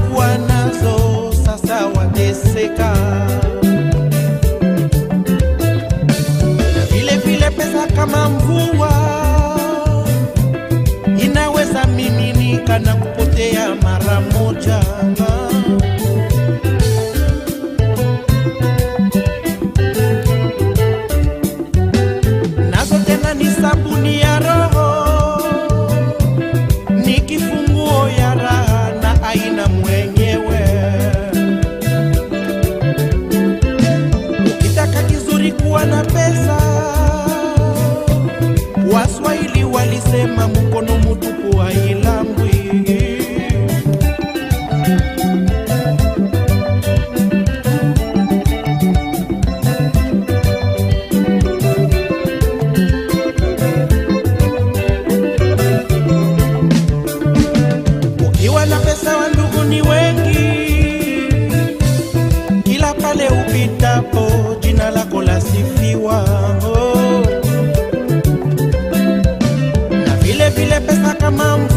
walikuwa nazo sasa wateseka, vile vile pesa kama mvua wa ni wengi, kila pale upitapo jina lako lasifiwa. Oh. Na vile vile pesa kama mvua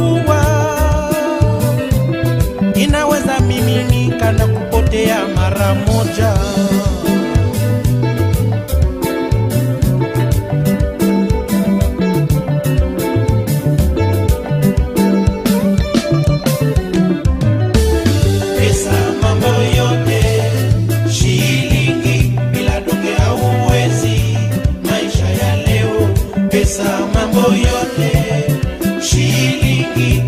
mambo yote shilingi